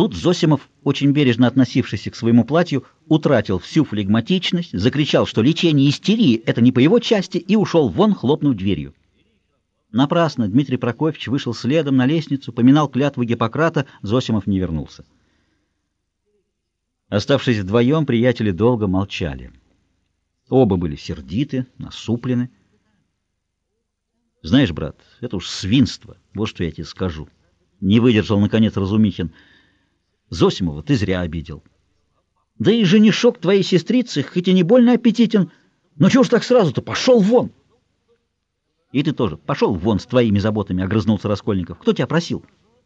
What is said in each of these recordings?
Тут Зосимов, очень бережно относившийся к своему платью, утратил всю флегматичность, закричал, что лечение истерии — это не по его части, и ушел вон, хлопнув дверью. Напрасно Дмитрий Прокофьевич вышел следом на лестницу, поминал клятву Гиппократа, Зосимов не вернулся. Оставшись вдвоем, приятели долго молчали. Оба были сердиты, насуплены. «Знаешь, брат, это уж свинство, вот что я тебе скажу». Не выдержал, наконец, Разумихин. «Зосимова ты зря обидел». «Да и женишок твоей сестрицы, хоть и не больно аппетитен, но чего ж так сразу-то? Пошел вон!» «И ты тоже. Пошел вон с твоими заботами», — огрызнулся Раскольников. «Кто тебя просил?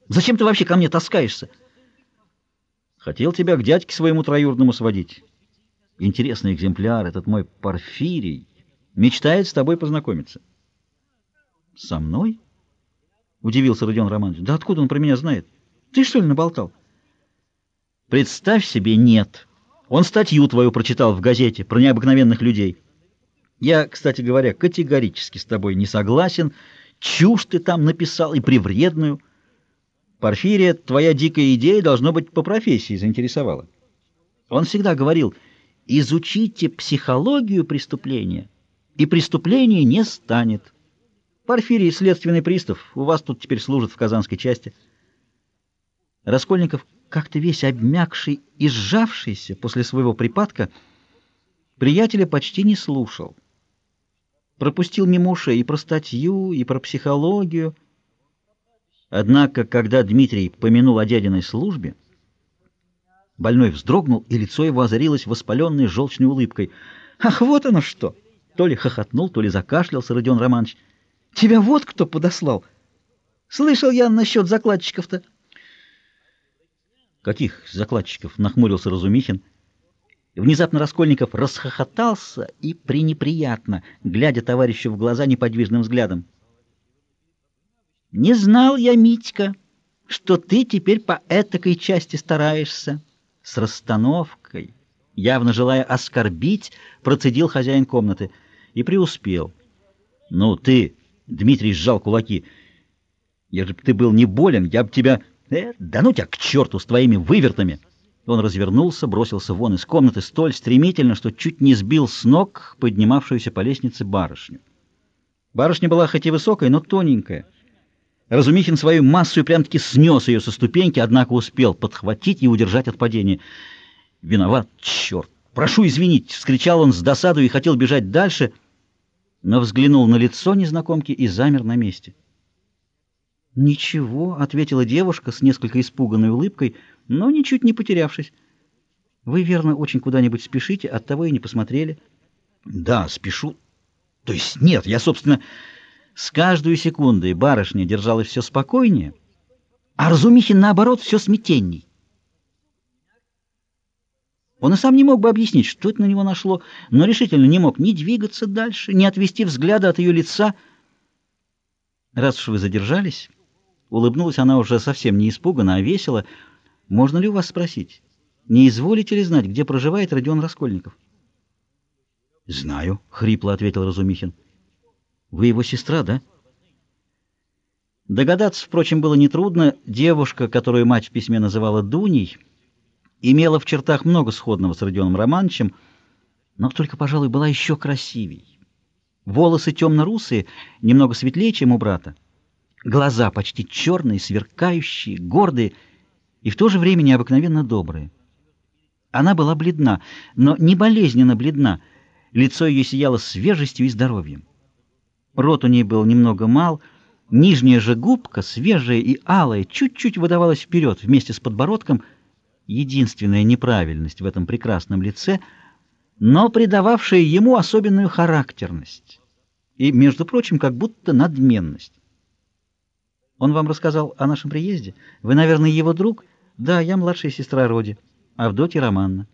Зачем ты вообще ко мне таскаешься?» «Хотел тебя к дядьке своему троюродному сводить. Интересный экземпляр, этот мой Порфирий. Мечтает с тобой познакомиться». «Со мной?» — удивился Родион Романович. «Да откуда он про меня знает? Ты, что ли, наболтал?» «Представь себе, нет. Он статью твою прочитал в газете про необыкновенных людей». Я, кстати говоря, категорически с тобой не согласен. Чушь ты там написал и привредную. Порфирия, твоя дикая идея, должно быть, по профессии заинтересовала. Он всегда говорил, изучите психологию преступления, и преступление не станет. Порфирий — следственный пристав, у вас тут теперь служит в казанской части. Раскольников, как-то весь обмякший и сжавшийся после своего припадка, приятеля почти не слушал пропустил мимо ушей и про статью, и про психологию. Однако, когда Дмитрий помянул о дядиной службе, больной вздрогнул, и лицо его озарилось воспаленной желчной улыбкой. «Ах, вот оно что!» То ли хохотнул, то ли закашлялся Родион Романович. «Тебя вот кто подослал! Слышал я насчет закладчиков-то!» «Каких закладчиков?» — нахмурился Разумихин. Внезапно Раскольников расхохотался и пренеприятно, глядя товарищу в глаза неподвижным взглядом. «Не знал я, Митька, что ты теперь по этакой части стараешься». С расстановкой, явно желая оскорбить, процедил хозяин комнаты и преуспел. «Ну ты, — Дмитрий сжал кулаки, — если бы ты был не болен, я бы тебя... Э, да ну тебя к черту с твоими вывертами!» Он развернулся, бросился вон из комнаты столь стремительно, что чуть не сбил с ног поднимавшуюся по лестнице барышню. Барышня была хоть и высокая, но тоненькая. Разумихин свою массу прям-таки снес ее со ступеньки, однако успел подхватить и удержать от падения. «Виноват, черт! Прошу извинить!» — вскричал он с досадой и хотел бежать дальше, но взглянул на лицо незнакомки и замер на месте. «Ничего», — ответила девушка с несколько испуганной улыбкой, но ничуть не потерявшись. «Вы, верно, очень куда-нибудь спешите, оттого и не посмотрели». «Да, спешу. То есть нет, я, собственно, с каждой секундой барышня держалась все спокойнее, а Разумихин, наоборот, все смятенней. Он и сам не мог бы объяснить, что это на него нашло, но решительно не мог ни двигаться дальше, ни отвести взгляда от ее лица. «Раз уж вы задержались...» Улыбнулась она уже совсем не испуганно, а весело. «Можно ли у вас спросить, не изволите ли знать, где проживает Родион Раскольников?» «Знаю», — хрипло ответил Разумихин. «Вы его сестра, да?» Догадаться, впрочем, было нетрудно. Девушка, которую мать в письме называла Дуней, имела в чертах много сходного с Родионом Романовичем, но только, пожалуй, была еще красивей. Волосы темно-русые, немного светлее, чем у брата. Глаза почти черные, сверкающие, гордые и в то же время необыкновенно добрые. Она была бледна, но не болезненно бледна. Лицо ее сияло свежестью и здоровьем. Рот у ней был немного мал, нижняя же губка, свежая и алая, чуть-чуть выдавалась вперед вместе с подбородком. Единственная неправильность в этом прекрасном лице, но придававшая ему особенную характерность и, между прочим, как будто надменность. Он вам рассказал о нашем приезде? Вы, наверное, его друг? Да, я младшая сестра Роди, Авдотья Романна.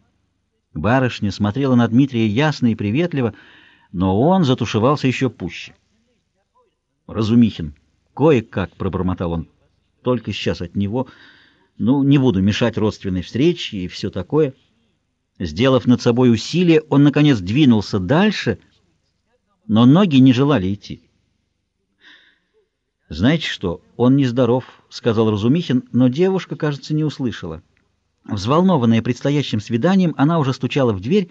Барышня смотрела на Дмитрия ясно и приветливо, но он затушевался еще пуще. Разумихин. Кое-как, пробормотал он. Только сейчас от него. Ну, не буду мешать родственной встрече и все такое. Сделав над собой усилие, он, наконец, двинулся дальше, но ноги не желали идти. «Знаете что, он нездоров», — сказал Разумихин, но девушка, кажется, не услышала. Взволнованная предстоящим свиданием, она уже стучала в дверь,